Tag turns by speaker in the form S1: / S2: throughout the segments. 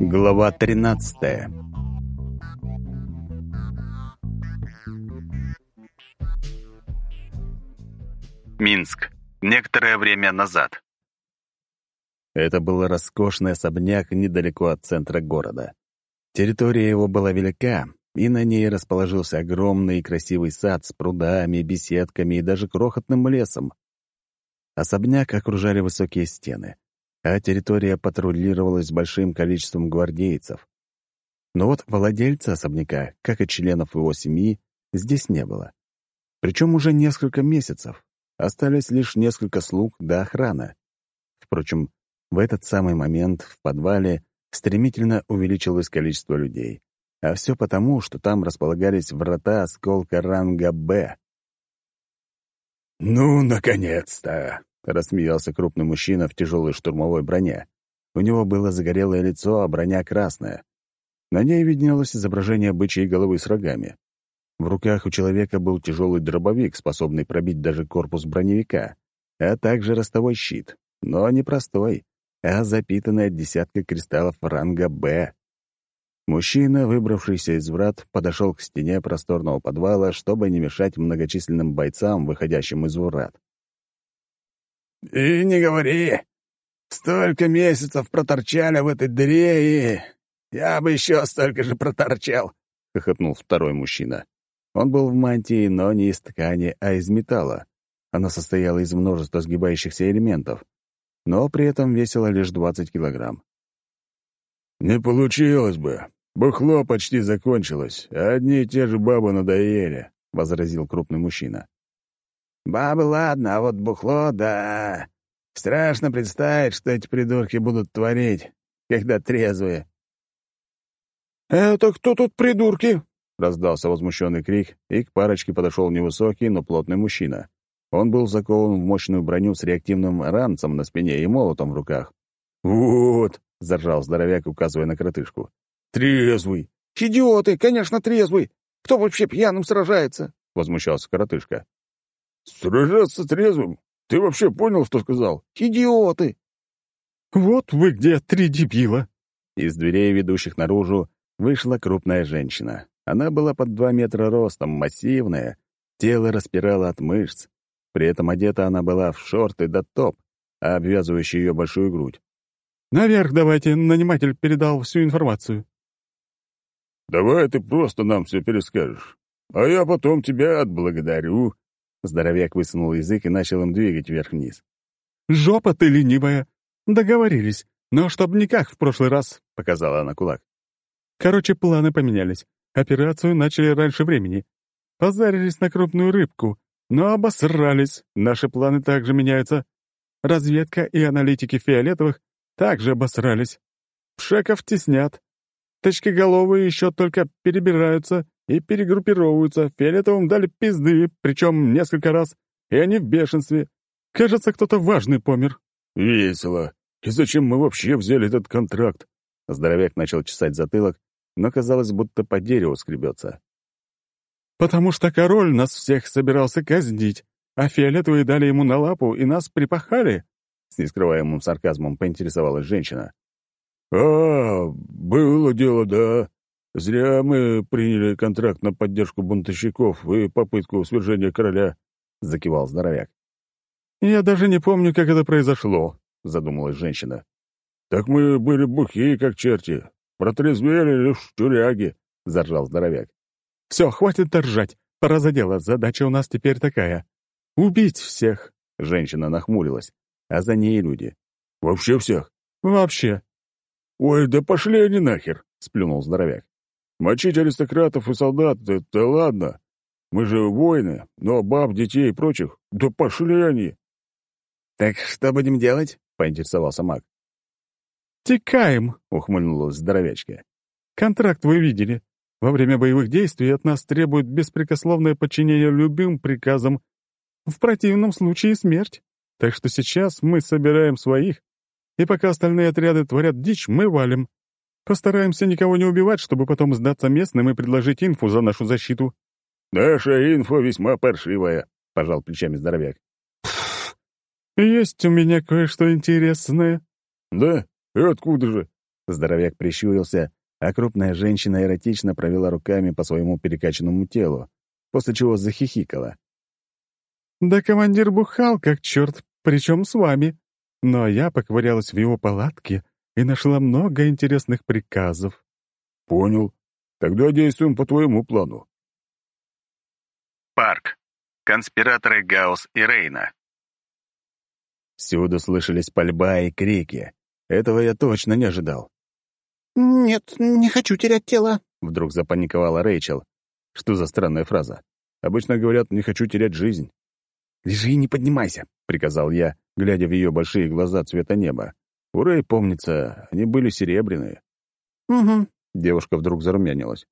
S1: Глава 13 Минск. Некоторое время назад. Это был роскошный особняк недалеко от центра города. Территория его была велика, и на ней расположился огромный и красивый сад с прудами, беседками и даже крохотным лесом. Особняк окружали высокие стены, а территория патрулировалась большим количеством гвардейцев. Но вот владельца особняка, как и членов его семьи, здесь не было. Причем уже несколько месяцев. Остались лишь несколько слуг до охраны. Впрочем, в этот самый момент в подвале стремительно увеличилось количество людей. А все потому, что там располагались врата осколка ранга «Б».
S2: «Ну, наконец-то!»
S1: — рассмеялся крупный мужчина в тяжелой штурмовой броне. У него было загорелое лицо, а броня красная. На ней виднелось изображение бычьей головы с рогами. В руках у человека был тяжелый дробовик, способный пробить даже корпус броневика, а также ростовой щит, но не простой, а запитанный от десятка кристаллов ранга «Б». Мужчина, выбравшийся из врат, подошел к стене просторного подвала, чтобы не мешать многочисленным бойцам, выходящим из врат.
S2: «И не говори! Столько месяцев проторчали в этой дыре, и я бы еще столько же проторчал!» — хохотнул второй мужчина.
S1: Он был в мантии, но не из ткани, а из металла. Она состояла из множества сгибающихся элементов, но при этом весила лишь 20 килограмм.
S2: «Не получилось бы. «Бухло почти закончилось, а одни и те же бабы надоели», — возразил крупный мужчина.
S3: «Бабы ладно, а вот бухло — да. Страшно представить, что эти придурки будут творить, когда трезвые».
S2: «Это кто тут придурки?»
S1: — раздался возмущенный крик, и к парочке подошел невысокий, но плотный мужчина. Он был закован в мощную броню с реактивным ранцем на спине и молотом в руках.
S2: «Вот!»
S1: — заржал здоровяк, указывая на кротышку.
S2: «Трезвый!»
S3: «Идиоты! Конечно, трезвый! Кто вообще пьяным сражается?»
S1: — возмущался коротышка.
S2: «Сражаться трезвым? Ты вообще понял, что сказал?»
S3: «Идиоты!»
S2: «Вот вы где, три дебила!»
S1: Из дверей, ведущих наружу, вышла крупная женщина. Она была под два метра ростом, массивная, тело распирало от мышц. При этом одета она была в шорты да топ, а обвязывающий ее большую грудь.
S2: «Наверх давайте, наниматель передал всю информацию». «Давай ты просто нам все перескажешь, а я потом тебя отблагодарю».
S1: Здоровяк высунул язык и начал им двигать вверх-вниз.
S2: «Жопа ты ленивая! Договорились, но чтоб никак в прошлый раз», — показала она кулак. «Короче, планы поменялись. Операцию начали раньше времени. Позарились на крупную рыбку, но обосрались. Наши планы также меняются. Разведка и аналитики фиолетовых также обосрались. Пшеков теснят, Точкоголовые еще только перебираются и перегруппировываются. Фиолетовым дали пизды, причем несколько раз, и они в бешенстве. Кажется, кто-то важный помер.
S1: Весело. И зачем мы вообще взяли этот контракт? Здоровяк начал чесать затылок, но казалось, будто по дереву скребется.
S2: «Потому что король нас всех собирался казнить, а фиолетовые дали ему на лапу и нас припахали?»
S1: С нескрываемым сарказмом поинтересовалась женщина.
S2: «А, было дело, да. Зря мы приняли контракт на поддержку бунтовщиков и попытку свержения короля», — закивал здоровяк. «Я даже не помню, как это произошло», — задумалась женщина. «Так мы были бухие, как черти. Протрезвели лишь тюряги», — заржал здоровяк. «Все, хватит торжать. Пора за дело. Задача у нас теперь такая. Убить всех».
S1: Женщина нахмурилась, а за ней люди.
S2: «Вообще всех?» «Вообще. «Ой, да пошли они нахер!» — сплюнул здоровяк. «Мочить аристократов и солдат — это ладно. Мы же воины, но баб, детей и прочих — да пошли они!»
S3: «Так что будем делать?» — поинтересовался маг.
S2: «Текаем!» — ухмыльнулась здоровячка. «Контракт вы видели. Во время боевых действий от нас требуют беспрекословное подчинение любым приказам. В противном случае смерть. Так что сейчас мы собираем своих и пока остальные отряды творят дичь, мы валим. Постараемся никого не убивать, чтобы потом сдаться местным и предложить инфу за нашу защиту». «Наша инфа весьма паршивая», — пожал плечами здоровяк. «Есть у меня кое-что интересное». «Да? И откуда же?»
S1: Здоровяк прищурился, а крупная женщина эротично провела руками по своему перекачанному телу, после чего захихикала.
S2: «Да командир бухал, как черт, причем с вами. Но я поковырялась в его палатке и нашла много интересных приказов».
S3: «Понял. Тогда действуем по твоему плану».
S1: Парк. Конспираторы Гаус и Рейна. Всюду слышались пальба и крики. Этого я точно не ожидал.
S4: «Нет, не хочу терять тело», —
S1: вдруг запаниковала Рэйчел. Что за странная фраза? Обычно говорят «не хочу терять жизнь». «Лежи и не поднимайся», — приказал я, глядя в ее большие глаза цвета неба. У Рэй, помнится, они были серебряные.
S4: «Угу».
S1: Девушка вдруг зарумянилась.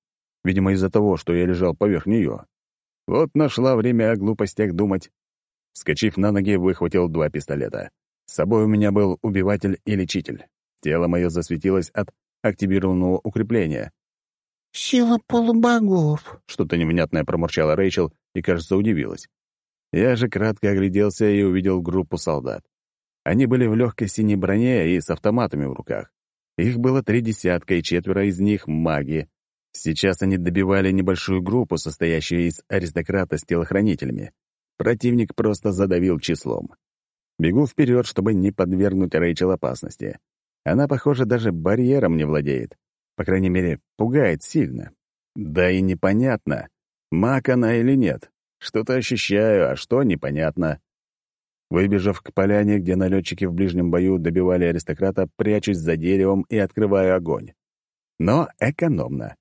S1: Видимо, из-за того, что я лежал поверх нее. Вот нашла время о глупостях думать. Скочив на ноги, выхватил два пистолета. С собой у меня был убиватель и лечитель. Тело мое засветилось от активированного укрепления.
S4: «Сила полубогов», —
S1: что-то невнятное промурчала Рэйчел и, кажется, удивилась. Я же кратко огляделся и увидел группу солдат. Они были в легкой синей броне и с автоматами в руках. Их было три десятка, и четверо из них — маги. Сейчас они добивали небольшую группу, состоящую из аристократа с телохранителями. Противник просто задавил числом. Бегу вперед, чтобы не подвергнуть Рэйчел опасности. Она, похоже, даже барьером не владеет. По крайней мере, пугает сильно. Да и непонятно, маг она или нет. Что-то ощущаю, а что — непонятно. Выбежав к поляне, где налетчики в ближнем бою добивали аристократа, прячусь за деревом и открываю огонь. Но экономно.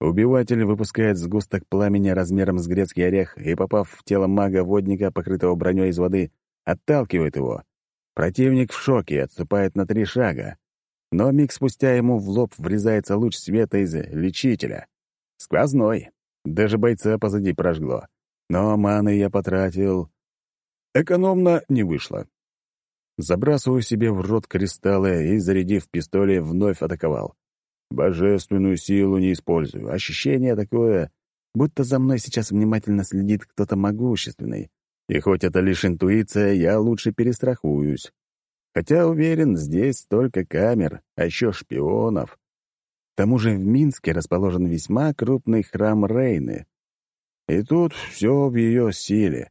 S1: Убиватель выпускает сгусток пламени размером с грецкий орех и, попав в тело мага-водника, покрытого броней из воды, отталкивает его. Противник в шоке, отступает на три шага. Но миг спустя ему в лоб врезается луч света из лечителя. Сквозной. Даже бойца позади прожгло. Но маны я потратил. Экономно не вышло. Забрасываю себе в рот кристаллы и, зарядив пистоли, вновь атаковал. Божественную силу не использую. Ощущение такое, будто за мной сейчас внимательно следит кто-то могущественный. И хоть это лишь интуиция, я лучше перестрахуюсь. Хотя, уверен, здесь столько камер, а еще шпионов. К тому же в Минске расположен весьма крупный храм Рейны. И тут все в ее силе.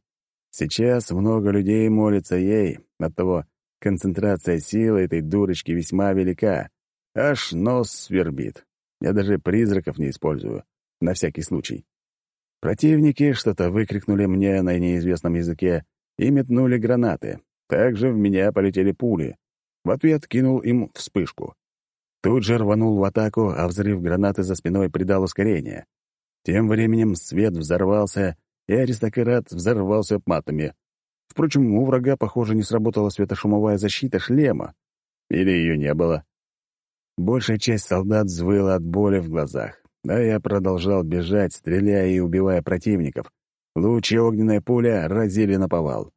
S1: Сейчас много людей молится ей, оттого концентрация силы этой дурочки весьма велика. Аж нос свербит. Я даже призраков не использую, на всякий случай. Противники что-то выкрикнули мне на неизвестном языке и метнули гранаты. Также в меня полетели пули. В ответ кинул им вспышку. Тут же рванул в атаку, а взрыв гранаты за спиной придал ускорение. Тем временем свет взорвался, и аристократ взорвался матами. Впрочем, у врага, похоже, не сработала светошумовая защита шлема. Или ее не было. Большая часть солдат взвыла от боли в глазах. А я продолжал бежать, стреляя и убивая противников. Лучи огненная пуля разили на повал.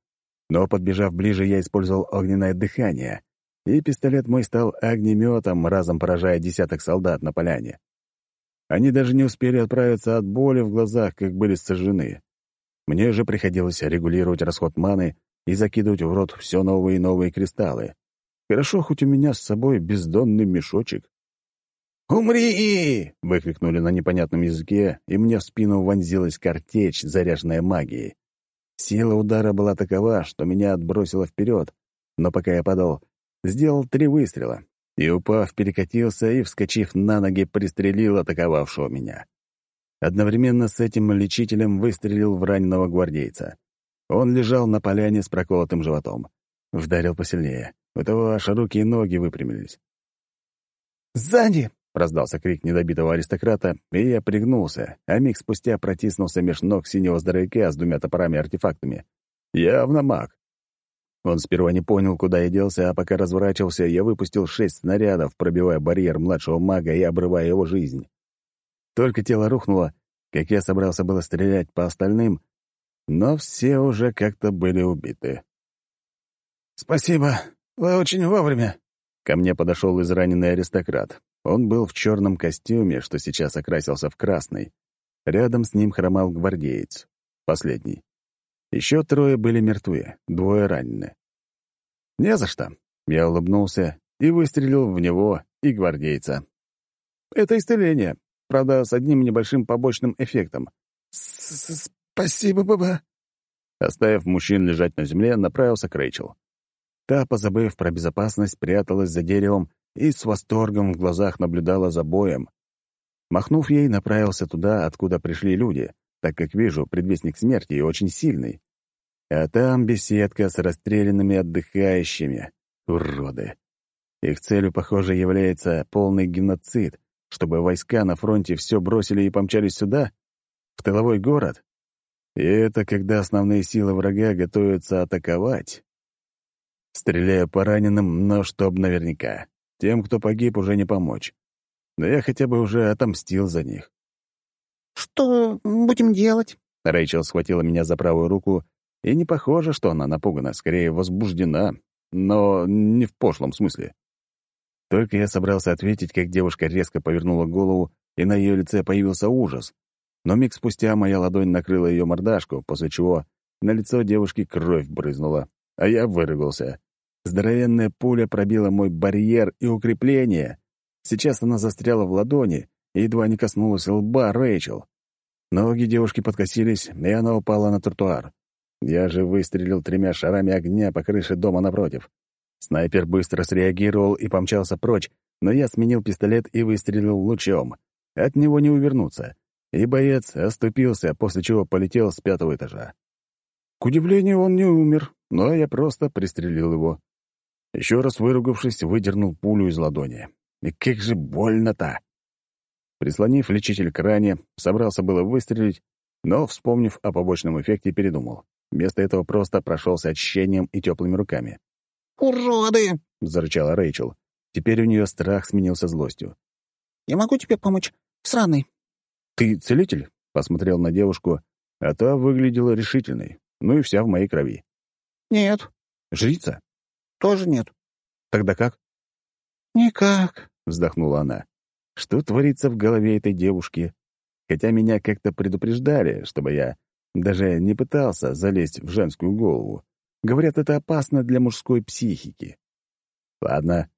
S1: Но, подбежав ближе, я использовал огненное дыхание, и пистолет мой стал огнеметом, разом поражая десяток солдат на поляне. Они даже не успели отправиться от боли в глазах, как были сожжены. Мне же приходилось регулировать расход маны и закидывать в рот все новые и новые кристаллы. Хорошо, хоть у меня с собой бездонный мешочек.
S4: «Умри!»
S1: — выкрикнули на непонятном языке, и мне в спину вонзилась картечь, заряженная магией. Сила удара была такова, что меня отбросило вперед, но пока я падал, сделал три выстрела, и, упав, перекатился и, вскочив на ноги, пристрелил атаковавшего меня. Одновременно с этим лечителем выстрелил в раненого гвардейца. Он лежал на поляне с проколотым животом. Вдарил посильнее. У того аж руки и ноги выпрямились.
S4: «Сзади!»
S1: — раздался крик недобитого аристократа, и я пригнулся, а миг спустя протиснулся меж ног синего здоровяка с двумя топорами-артефактами. Явно маг. Он сперва не понял, куда я делся, а пока разворачивался, я выпустил шесть снарядов, пробивая барьер младшего мага и обрывая его жизнь. Только тело рухнуло, как я собрался было стрелять по остальным, но все уже как-то были убиты.
S4: «Спасибо, вы очень вовремя»,
S1: Ко мне подошел израненный аристократ. Он был в черном костюме, что сейчас окрасился в красный. Рядом с ним хромал гвардеец. Последний. Еще трое были мертвы, двое ранены. «Не за что». Я улыбнулся и выстрелил в него и гвардейца. Это исцеление, правда, с одним небольшим побочным эффектом.
S4: «Спасибо, баба».
S1: Оставив мужчин лежать на земле, направился к Рэйчел. Та, позабыв про безопасность, пряталась за деревом и с восторгом в глазах наблюдала за боем. Махнув ей, направился туда, откуда пришли люди, так как вижу, предвестник смерти очень сильный. А там беседка с расстрелянными отдыхающими. Уроды. Их целью, похоже, является полный геноцид, чтобы войска на фронте все бросили и помчались сюда, в тыловой город. И это когда основные силы врага готовятся атаковать. Стреляю по раненым, но чтоб наверняка. Тем, кто погиб, уже не помочь. Но я хотя бы уже отомстил за них.
S4: «Что будем делать?»
S1: Рэйчел схватила меня за правую руку, и не похоже, что она напугана, скорее возбуждена, но не в пошлом смысле. Только я собрался ответить, как девушка резко повернула голову, и на ее лице появился ужас. Но миг спустя моя ладонь накрыла ее мордашку, после чего на лицо девушки кровь брызнула, а я выругался. Здоровенная пуля пробила мой барьер и укрепление. Сейчас она застряла в ладони и едва не коснулась лба Рэйчел. Ноги девушки подкосились, и она упала на тротуар. Я же выстрелил тремя шарами огня по крыше дома напротив. Снайпер быстро среагировал и помчался прочь, но я сменил пистолет и выстрелил лучом. От него не увернуться. И боец оступился, после чего полетел с пятого этажа. К удивлению, он не умер, но я просто пристрелил его. Еще раз выругавшись, выдернул пулю из ладони. И как же больно-то! Прислонив лечитель к ране, собрался было выстрелить, но, вспомнив о побочном эффекте, передумал. Вместо этого просто прошелся очищением и теплыми руками.
S4: «Уроды!»
S1: — зарычала Рэйчел. Теперь у нее страх сменился злостью.
S4: «Я могу тебе помочь? Сраный!»
S1: «Ты целитель?» — посмотрел на девушку, а та выглядела решительной, ну и вся в моей крови.
S4: «Нет».
S1: «Жрица?»
S4: «Тоже нет».
S1: «Тогда как?»
S4: «Никак», —
S1: вздохнула она. «Что творится в голове этой девушки? Хотя меня как-то предупреждали, чтобы я даже не пытался залезть в женскую голову. Говорят, это опасно для мужской психики. Ладно.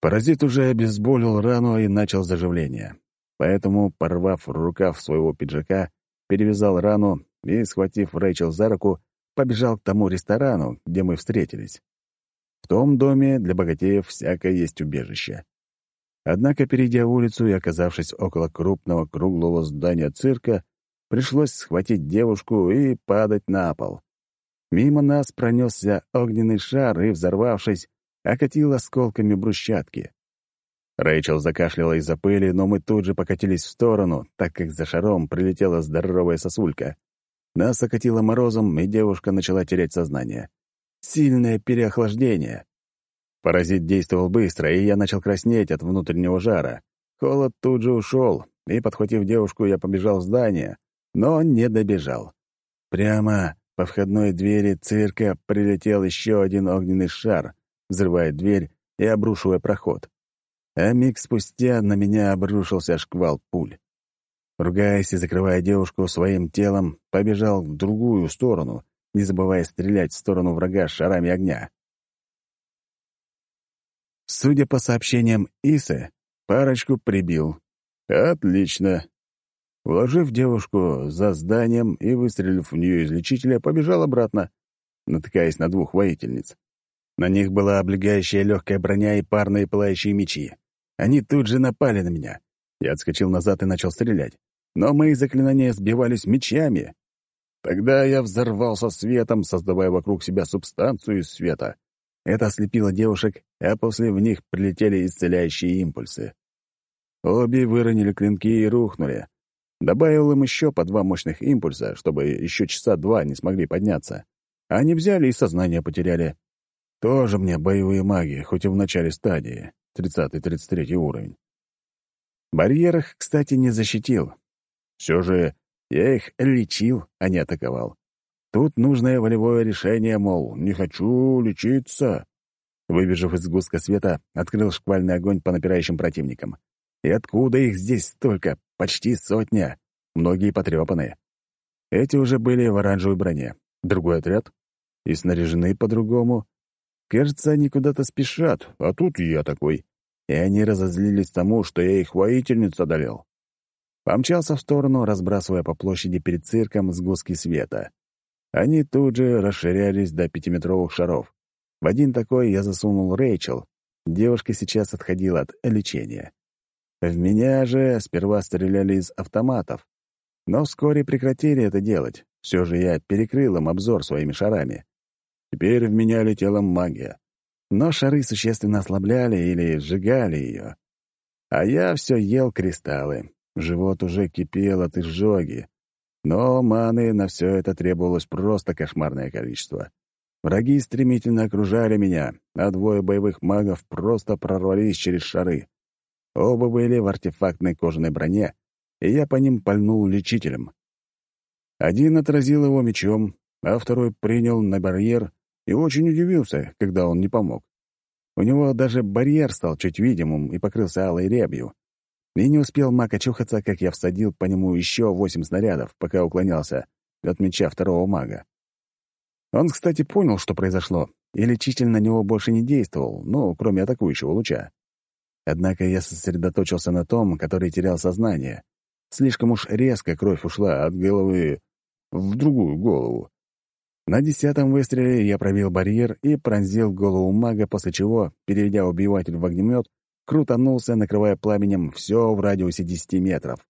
S1: Паразит уже обезболил рану и начал заживление. Поэтому, порвав рукав своего пиджака, перевязал рану и, схватив Рэйчел за руку, побежал к тому ресторану, где мы встретились. В том доме для богатеев всякое есть убежище. Однако, перейдя улицу и оказавшись около крупного круглого здания цирка, пришлось схватить девушку и падать на пол. Мимо нас пронесся огненный шар и, взорвавшись, окатил осколками брусчатки. Рэйчел закашляла из-за пыли, но мы тут же покатились в сторону, так как за шаром прилетела здоровая сосулька. Нас окатило морозом, и девушка начала терять сознание. Сильное переохлаждение. Паразит действовал быстро, и я начал краснеть от внутреннего жара. Холод тут же ушел, и, подхватив девушку, я побежал в здание, но не добежал. Прямо по входной двери цирка прилетел еще один огненный шар, взрывая дверь и обрушивая проход. А миг спустя на меня обрушился шквал пуль. Ругаясь и закрывая девушку своим телом, побежал в другую сторону, не забывая стрелять в сторону врага шарами огня. Судя по сообщениям Исы, парочку прибил. Отлично. Уложив девушку за зданием и выстрелив в нее из лечителя, побежал обратно, натыкаясь на двух воительниц. На них была облегающая легкая броня и парные пылающие мечи. Они тут же напали на меня. Я отскочил назад и начал стрелять. Но мои заклинания сбивались мечами. Тогда я взорвался светом, создавая вокруг себя субстанцию из света. Это ослепило девушек, а после в них прилетели исцеляющие импульсы. Обе выронили клинки и рухнули, Добавил им еще по два мощных импульса, чтобы еще часа два не смогли подняться. А они взяли и сознание потеряли. Тоже мне боевые маги, хоть и в начале стадии, 30-33 уровень. Барьер их, кстати, не защитил. Все же я их лечил, а не атаковал. Тут нужное волевое решение, мол, не хочу лечиться. Выбежав из густка света, открыл шквальный огонь по напирающим противникам. И откуда их здесь столько? Почти сотня. Многие потрепанные. Эти уже были в оранжевой броне. Другой отряд. И снаряжены по-другому. Кажется, они куда-то спешат, а тут я такой. и они разозлились тому, что я их воительниц одолел. Помчался в сторону, разбрасывая по площади перед цирком сгустки света. Они тут же расширялись до пятиметровых шаров. В один такой я засунул Рэйчел. Девушка сейчас отходила от лечения. В меня же сперва стреляли из автоматов, но вскоре прекратили это делать. Все же я перекрыл им обзор своими шарами. Теперь в меня летела магия. Но шары существенно ослабляли или сжигали ее. А я все ел кристаллы. Живот уже кипел от изжоги. Но маны на все это требовалось просто кошмарное количество. Враги стремительно окружали меня, а двое боевых магов просто прорвались через шары. Оба были в артефактной кожаной броне, и я по ним пальнул лечителем. Один отразил его мечом, а второй принял на барьер и очень удивился, когда он не помог. У него даже барьер стал чуть видимым и покрылся алой рябью. И не успел маг очухаться, как я всадил по нему еще восемь снарядов, пока уклонялся от меча второго мага. Он, кстати, понял, что произошло, и лечитель на него больше не действовал, ну, кроме атакующего луча. Однако я сосредоточился на том, который терял сознание. Слишком уж резко кровь ушла от головы в другую голову. На десятом выстреле я пробил барьер и пронзил голову мага, после чего, переведя убиватель в огнемет, крутанулся, накрывая пламенем все в радиусе 10 метров.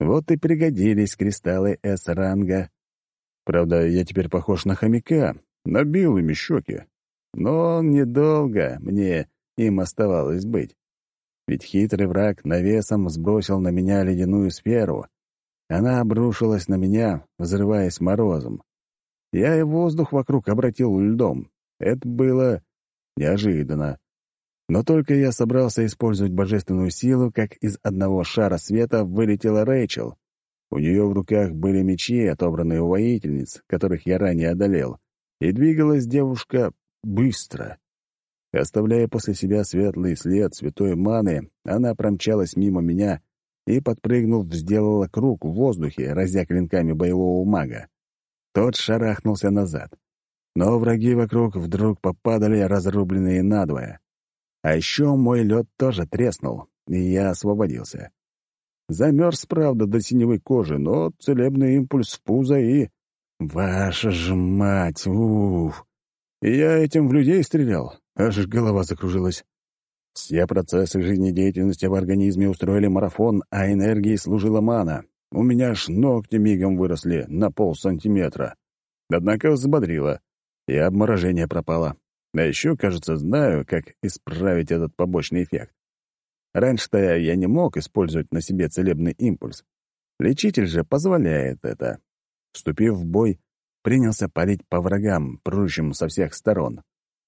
S1: Вот и пригодились кристаллы С-ранга. Правда, я теперь похож на хомяка, набил ими щеки. Но недолго мне им оставалось быть. Ведь хитрый враг навесом сбросил на меня ледяную сферу. Она обрушилась на меня, взрываясь морозом. Я и воздух вокруг обратил льдом. Это было неожиданно. Но только я собрался использовать божественную силу, как из одного шара света вылетела Рэйчел. У нее в руках были мечи, отобранные у воительниц, которых я ранее одолел, и двигалась девушка быстро. Оставляя после себя светлый след святой маны, она промчалась мимо меня и, подпрыгнув, сделала круг в воздухе, разя клинками боевого мага. Тот шарахнулся назад. Но враги вокруг вдруг попадали, разрубленные надвое. А еще мой лед тоже треснул, и я освободился. Замерз, правда, до синевой кожи, но целебный импульс в пузо и... Ваша ж мать, уф! Я этим в людей стрелял, аж голова закружилась. Все процессы жизнедеятельности в организме устроили марафон, а энергии служила мана. У меня аж ногти мигом выросли на полсантиметра. Однако взбодрило, и обморожение пропало. А еще, кажется, знаю, как исправить этот побочный эффект. Раньше-то я не мог использовать на себе целебный импульс. Лечитель же позволяет это. Вступив в бой, принялся парить по врагам, прущим со всех сторон.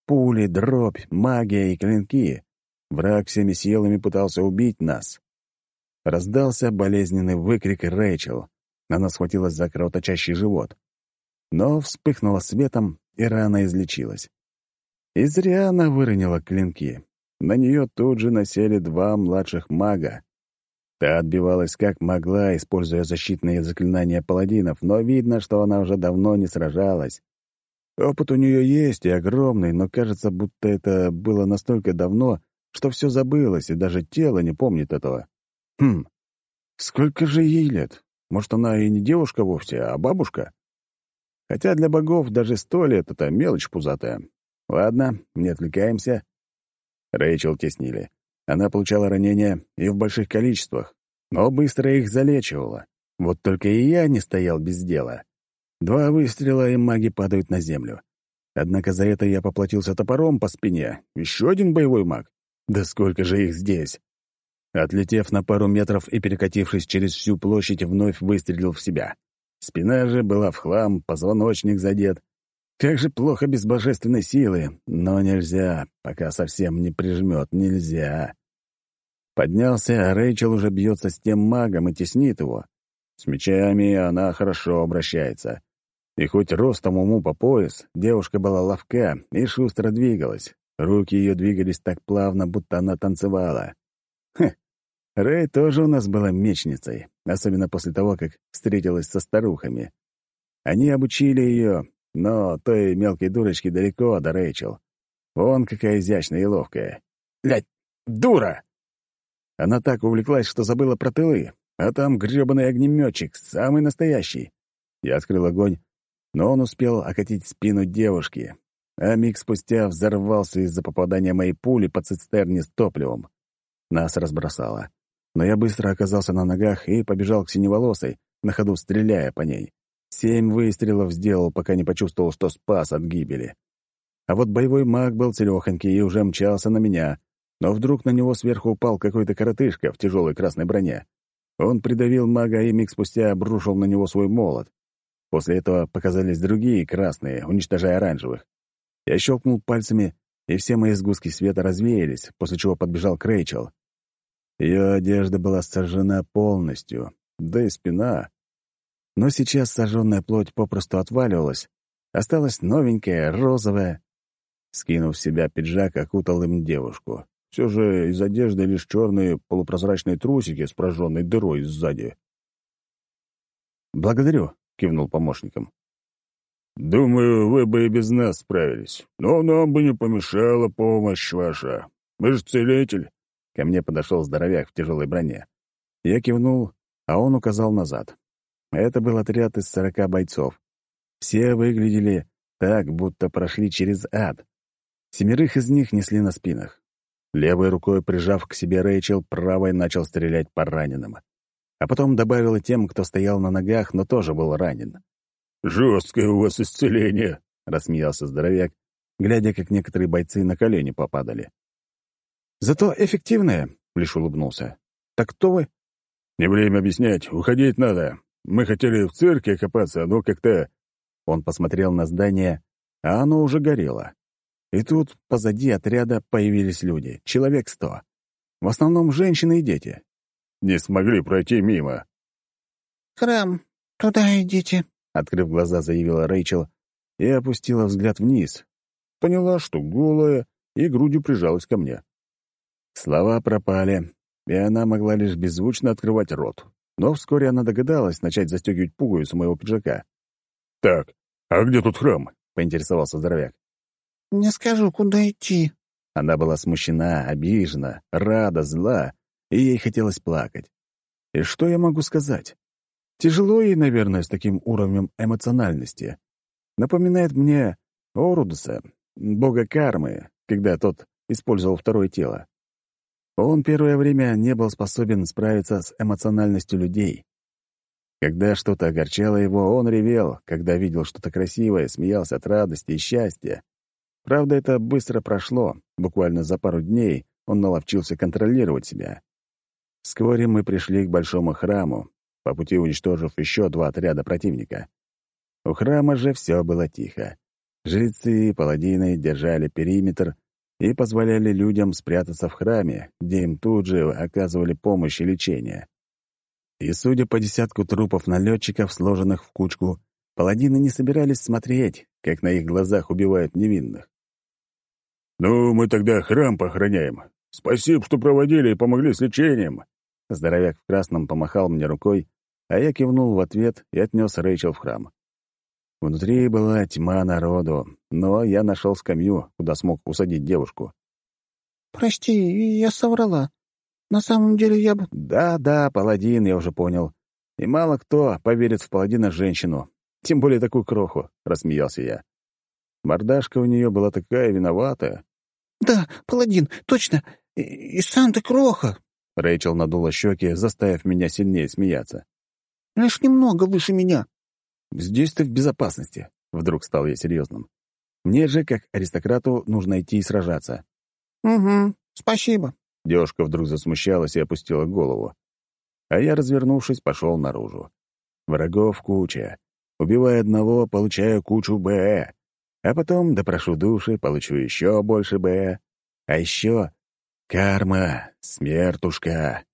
S1: Пули, дробь, магия и клинки. Враг всеми силами пытался убить нас. Раздался болезненный выкрик Рэйчел. Она схватилась за кровоточащий живот. Но вспыхнула светом, и рана излечилась. И зря она выронила клинки. На нее тут же насели два младших мага. Та отбивалась как могла, используя защитные заклинания паладинов, но видно, что она уже давно не сражалась. Опыт у нее есть и огромный, но кажется, будто это было настолько давно, что все забылось, и даже тело не помнит этого. Хм, сколько же ей лет? Может, она и не девушка вовсе, а бабушка? Хотя для богов даже сто лет — это мелочь пузатая. Ладно, не отвлекаемся. Рэйчел теснили. Она получала ранения и в больших количествах, но быстро их залечивала. Вот только и я не стоял без дела. Два выстрела, и маги падают на землю. Однако за это я поплатился топором по спине. Еще один боевой маг. Да сколько же их здесь? Отлетев на пару метров и перекатившись через всю площадь, вновь выстрелил в себя. Спина же была в хлам, позвоночник задет, как же плохо без божественной силы, но нельзя, пока совсем не прижмет, нельзя. Поднялся, а Рэйчел уже бьется с тем магом и теснит его. С мечами она хорошо обращается. И хоть ростом уму по пояс, девушка была ловка и шустро двигалась. Руки ее двигались так плавно, будто она танцевала. Хм, Рэй тоже у нас была мечницей, особенно после того, как встретилась со старухами. Они обучили ее, но той мелкой дурочки далеко до Рэйчел. Вон какая изящная и ловкая. Блядь, дура!» Она так увлеклась, что забыла про тылы, а там грёбаный огнеметчик, самый настоящий. Я открыл огонь, но он успел окатить спину девушки, а миг спустя взорвался из-за попадания моей пули по цистерне с топливом. Нас разбросало. Но я быстро оказался на ногах и побежал к синеволосой, на ходу стреляя по ней. Семь выстрелов сделал, пока не почувствовал, что спас от гибели. А вот боевой маг был целёхонький и уже мчался на меня, но вдруг на него сверху упал какой-то коротышка в тяжелой красной броне. Он придавил мага и миг спустя обрушил на него свой молот. После этого показались другие красные, уничтожая оранжевых. Я щелкнул пальцами, и все мои сгустки света развеялись, после чего подбежал к Рэйчел. Ее одежда была сожжена полностью, да и спина. Но сейчас сожженная плоть попросту отваливалась. Осталась новенькая, розовая. Скинув в себя пиджак, окутал им девушку. Все же из одежды лишь черные полупрозрачные трусики с прожженной дырой сзади. «Благодарю», — кивнул помощником.
S2: «Думаю, вы бы и без нас справились. Но нам бы не помешала помощь ваша. Вы же целитель».
S1: Ко мне подошел здоровяк в тяжелой броне. Я кивнул, а он указал назад. Это был отряд из сорока бойцов. Все выглядели так, будто прошли через ад. Семерых из них несли на спинах. Левой рукой, прижав к себе Рэйчел, правой начал стрелять по раненым. А потом добавил и тем, кто стоял на ногах, но тоже был ранен.
S2: «Жесткое у вас исцеление», — рассмеялся здоровяк, глядя, как некоторые бойцы на колени попадали.
S1: «Зато эффективное», — лишь улыбнулся. «Так кто вы?»
S2: «Не время объяснять, уходить надо. Мы хотели в цирке копаться, но как-то...»
S1: Он посмотрел на здание, а оно уже горело. И тут позади отряда появились люди, человек сто. В основном женщины и дети.
S2: Не смогли пройти мимо.
S4: «Храм, туда идите», —
S1: открыв глаза, заявила Рэйчел и опустила взгляд вниз. Поняла, что голая, и грудью прижалась ко мне. Слова пропали, и она могла лишь беззвучно открывать рот. Но вскоре она догадалась начать застегивать пуговицу моего пиджака.
S2: «Так, а где тут храм?» — поинтересовался здоровяк.
S4: «Не скажу, куда идти».
S1: Она была смущена, обижена, рада, зла, и ей хотелось плакать. И что я могу сказать? Тяжело ей, наверное, с таким уровнем эмоциональности. Напоминает мне Орудуса, бога кармы, когда тот использовал второе тело. Он первое время не был способен справиться с эмоциональностью людей. Когда что-то огорчало его, он ревел, когда видел что-то красивое, смеялся от радости и счастья. Правда, это быстро прошло, буквально за пару дней он наловчился контролировать себя. Вскоре мы пришли к большому храму, по пути уничтожив еще два отряда противника. У храма же все было тихо. Жрецы и паладины держали периметр, и позволяли людям спрятаться в храме, где им тут же оказывали помощь и лечение. И, судя по десятку трупов налетчиков, сложенных в кучку, паладины не собирались смотреть, как на их глазах убивают невинных.
S2: «Ну, мы тогда храм похороняем. Спасибо, что проводили и помогли с лечением».
S1: Здоровяк в красном помахал мне рукой, а я кивнул в ответ и отнес Рэйчел в храм. Внутри была тьма народу, но я нашел скамью, куда смог усадить девушку.
S4: «Прости, я соврала. На самом деле я бы...»
S1: «Да-да, паладин, я уже понял. И мало кто поверит в паладина женщину, тем более такую кроху», — рассмеялся я. Мордашка у нее была такая виноватая.
S4: «Да, паладин, точно. И, и сам ты кроха».
S1: Рэйчел надула щеки, заставив меня сильнее смеяться.
S4: «Лишь немного выше меня».
S1: «Здесь ты в безопасности», — вдруг стал я серьезным. «Мне же, как аристократу, нужно идти и сражаться».
S4: «Угу, спасибо».
S1: Девушка вдруг засмущалась и опустила голову. А я, развернувшись, пошел наружу. Врагов куча. Убивая одного, получаю кучу БЭ. А потом допрошу души, получу еще больше БЭ. А еще карма, смертушка.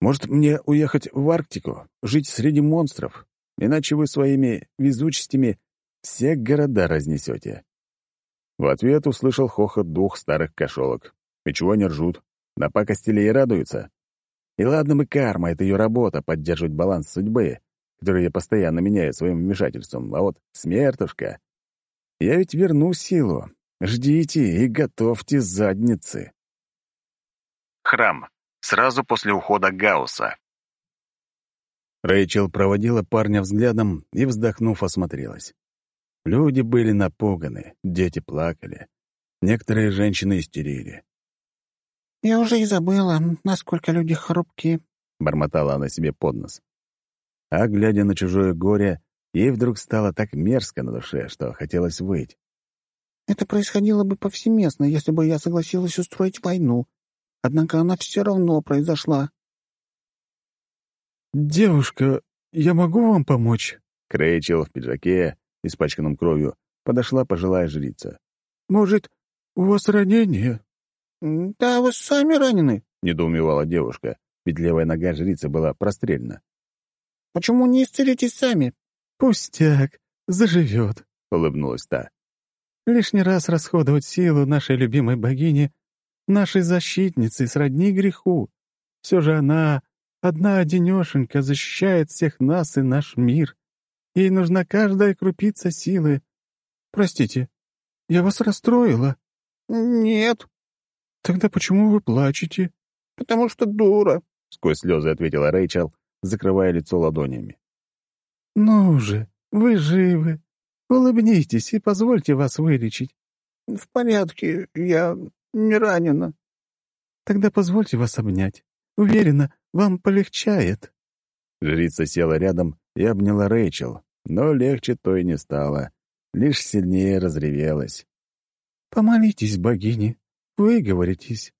S1: Может, мне уехать в Арктику, жить среди монстров, иначе вы своими везучестями все города разнесете. В ответ услышал хохот двух старых кошелок. И чего они ржут? Напакостили и радуются. И ладно бы карма — это ее работа — поддерживать баланс судьбы, который я постоянно меняю своим вмешательством, а вот смертушка... Я ведь верну силу. Ждите и готовьте задницы. Храм. Сразу после ухода Гаусса.
S3: Рэйчел проводила парня взглядом и, вздохнув, осмотрелась. Люди были напуганы, дети плакали. Некоторые женщины истерили.
S4: «Я уже и забыла, насколько люди хрупкие», —
S3: бормотала она себе под нос. А, глядя на чужое горе, ей вдруг стало так мерзко на душе, что хотелось выть.
S4: «Это происходило бы повсеместно, если бы я согласилась устроить войну. Однако она все равно произошла».
S2: «Девушка, я могу вам помочь?»
S3: К Рэйчел в пиджаке, испачканном кровью, подошла пожилая жрица.
S2: «Может, у вас ранение?»
S4: «Да вы сами ранены», —
S3: недоумевала девушка, ведь левая нога жрицы была прострелена.
S4: «Почему не исцелитесь сами?»
S2: «Пустяк, заживет», — улыбнулась та. «Лишний раз расходовать силу нашей любимой богини, нашей защитницы, сродни греху. Все же она Одна одинешенька защищает всех нас и наш мир. Ей нужна каждая крупица силы. Простите, я вас расстроила?»
S4: «Нет».
S2: «Тогда почему вы плачете?»
S4: «Потому что дура», —
S3: сквозь слезы ответила Рэйчел, закрывая лицо ладонями.
S2: «Ну же, вы живы. Улыбнитесь и позвольте вас вылечить».
S4: «В порядке, я не ранена».
S2: «Тогда позвольте вас обнять. Уверена, вам полегчает».
S3: Жрица села рядом и обняла Рэйчел, но легче то и не стало, лишь сильнее разревелась.
S2: «Помолитесь богине, выговоритесь.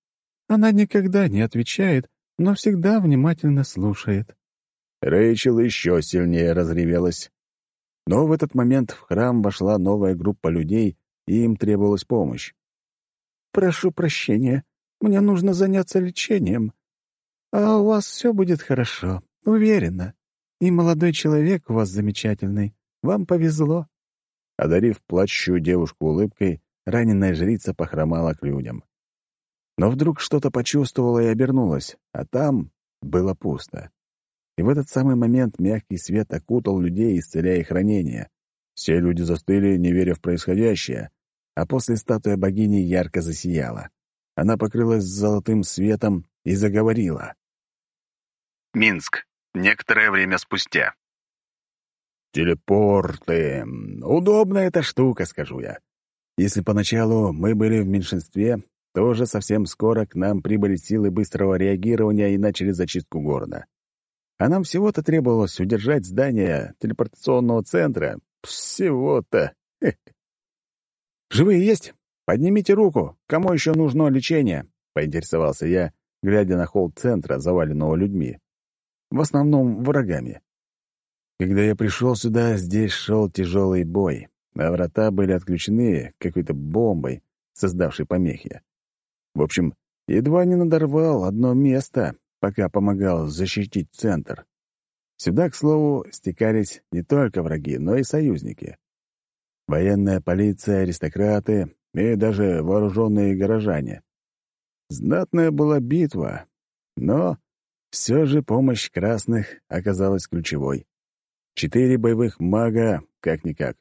S2: Она никогда не отвечает, но всегда внимательно слушает».
S3: Рэйчел еще сильнее разревелась. Но в этот момент в храм вошла новая группа людей, и им требовалась помощь.
S2: «Прошу прощения, мне нужно заняться лечением. А у вас все будет хорошо, уверена. И молодой человек у вас замечательный. Вам повезло».
S3: Одарив плачущую девушку улыбкой, раненая жрица похромала к людям. Но вдруг что-то почувствовала и обернулась, а там было пусто. И в этот самый момент мягкий свет окутал людей, исцеляя их ранения. Все люди застыли, не веря в происходящее, а после статуя богини ярко засияла. Она покрылась золотым светом и заговорила.
S1: Минск. Некоторое время спустя.
S3: Телепорты. Удобная эта штука, скажу я. Если поначалу мы были в меньшинстве, то уже совсем скоро к нам прибыли силы быстрого реагирования и начали зачистку города. А нам всего-то требовалось удержать здание телепортационного центра. Всего-то. «Живые есть? Поднимите руку. Кому еще нужно лечение?» — поинтересовался я, глядя на холл центра, заваленного людьми в основном врагами. Когда я пришел сюда, здесь шел тяжелый бой, а врата были отключены какой-то бомбой, создавшей помехи. В общем, едва не надорвал одно место, пока помогал защитить центр. Сюда, к слову, стекались не только враги, но и союзники. Военная полиция, аристократы и даже вооруженные горожане. Знатная была битва, но все же помощь красных оказалась ключевой. Четыре боевых мага, как-никак.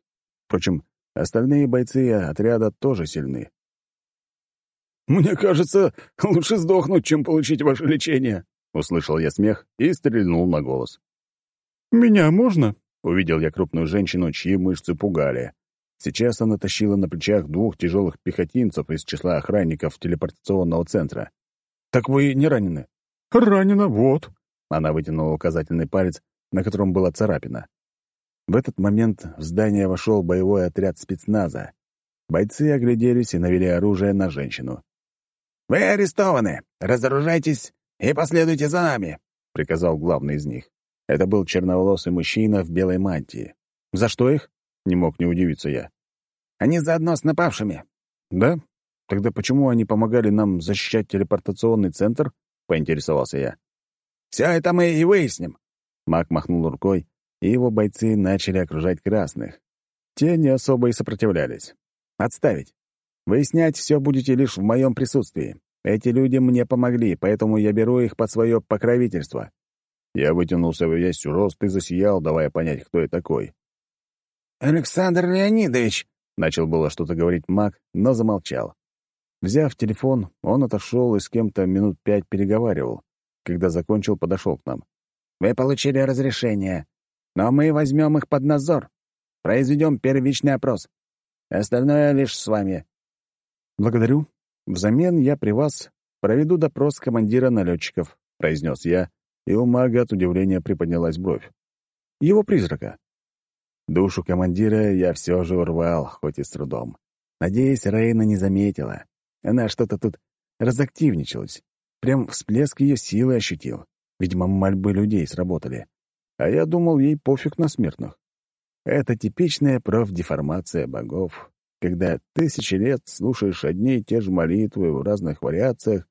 S3: Впрочем, остальные бойцы отряда тоже сильны. «Мне кажется, лучше сдохнуть, чем получить ваше лечение», — услышал я смех и стрельнул на голос.
S2: «Меня можно?»
S3: — увидел я крупную женщину, чьи мышцы пугали. Сейчас она тащила на плечах двух тяжелых пехотинцев из числа охранников телепортационного центра. «Так вы не ранены?»
S2: «Ранена, вот».
S3: Она вытянула указательный палец, на котором была царапина. В этот момент в здание вошел боевой отряд спецназа. Бойцы огляделись и навели оружие на женщину. «Вы арестованы! Разоружайтесь и последуйте за нами!» — приказал главный из них. Это был черноволосый мужчина в белой мантии. «За что их?» — не мог не удивиться я. «Они заодно с напавшими». «Да? Тогда почему они помогали нам защищать телепортационный центр?» поинтересовался я. «Все это мы и выясним». Маг махнул рукой, и его бойцы начали окружать красных. Те не особо и сопротивлялись. «Отставить. Выяснять все будете лишь в моем присутствии. Эти люди мне помогли, поэтому я беру их под свое покровительство». Я вытянулся во весь рост и засиял, давая понять, кто я такой. «Александр Леонидович!» — начал было что-то говорить маг, но замолчал. Взяв телефон, он отошел и с кем-то минут пять переговаривал. Когда закончил, подошел к нам.
S4: «Вы получили разрешение, но мы возьмем их под надзор. Произведем первичный опрос. Остальное лишь с вами».
S3: «Благодарю. Взамен я при вас проведу допрос командира налетчиков», — произнес я, и у мага от удивления приподнялась бровь. «Его призрака». Душу командира я все же урвал, хоть и с трудом. Надеюсь, Рейна не заметила. Она что-то тут разактивничалась. Прям всплеск ее силы ощутил. Видимо, мольбы людей сработали. А я думал, ей пофиг на смертных. Это типичная профдеформация богов, когда тысячи лет слушаешь одни и те же молитвы в разных вариациях,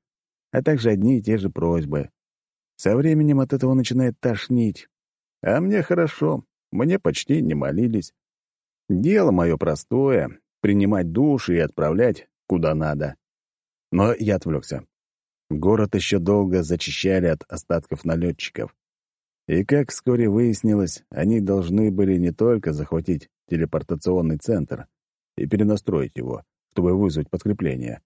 S3: а также одни и те же просьбы. Со временем от этого начинает тошнить. А мне хорошо, мне почти не молились. Дело мое простое — принимать души и отправлять куда надо. Но я отвлекся. Город еще долго зачищали от остатков налетчиков. И, как вскоре выяснилось, они должны были не только захватить телепортационный центр и перенастроить его, чтобы вызвать подкрепление,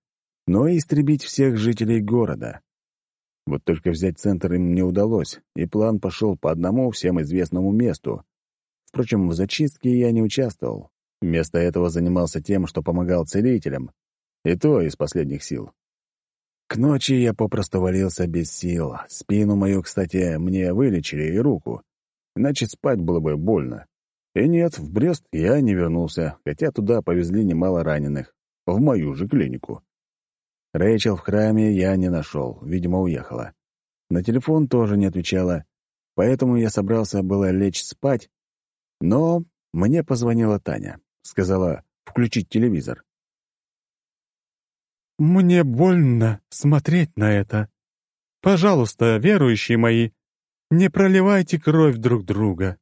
S3: но и истребить всех жителей города. Вот только взять центр им не удалось, и план пошел по одному всем известному месту. Впрочем, в зачистке я не участвовал. Вместо этого занимался тем, что помогал целителям, и то из последних сил. К ночи я попросту валился без сил. Спину мою, кстати, мне вылечили и руку. Иначе спать было бы больно. И нет, в Брест я не вернулся, хотя туда повезли немало раненых. В мою же клинику. Рэйчел в храме я не нашел, видимо, уехала. На телефон тоже не отвечала, поэтому я собрался было лечь спать, но мне позвонила Таня. Сказала включить телевизор.
S2: Мне больно смотреть на это. Пожалуйста, верующие мои, не проливайте кровь друг друга».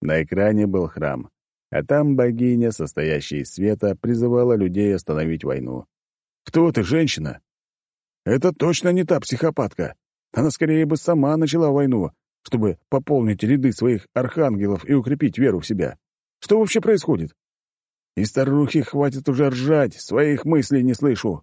S3: На экране был храм, а там богиня, состоящая из света, призывала людей остановить войну. «Кто ты, женщина?» «Это точно не та психопатка. Она скорее бы сама начала войну, чтобы пополнить ряды своих архангелов и укрепить веру в себя. Что вообще происходит?» «И старухи хватит уже ржать, своих мыслей не слышу».